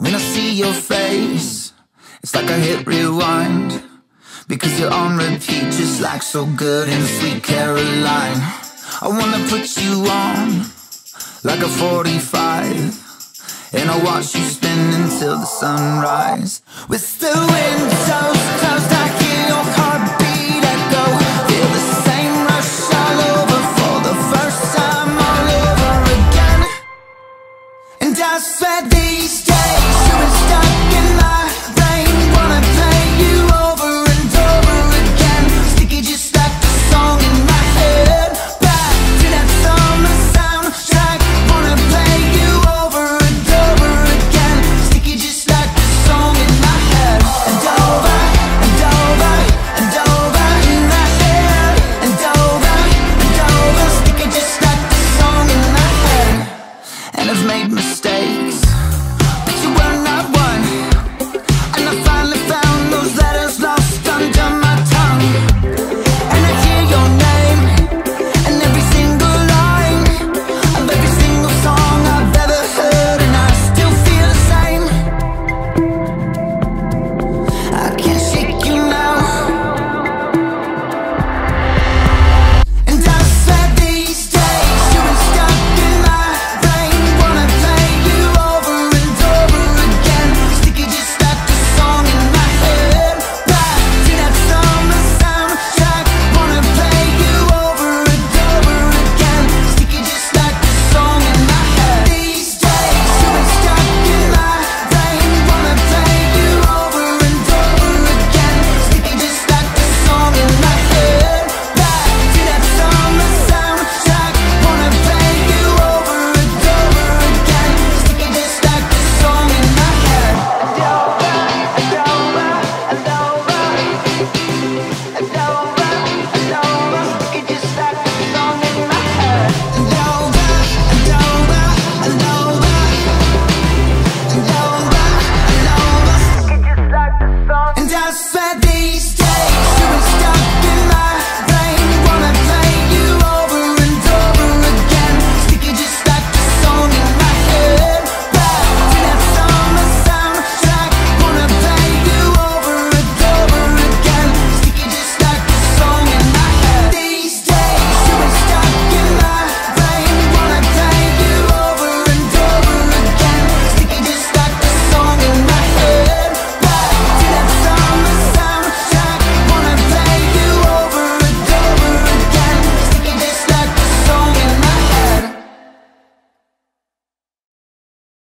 When I see your face, it's like I hit rewind. Because you're on repeat, just like so good and Sweet Caroline. I wanna put you on like a 45. And I'll watch you spin until the sunrise. With the windows closed, I hear your heartbeat echo. Feel the same rush all over for the first time all over again. And I swear these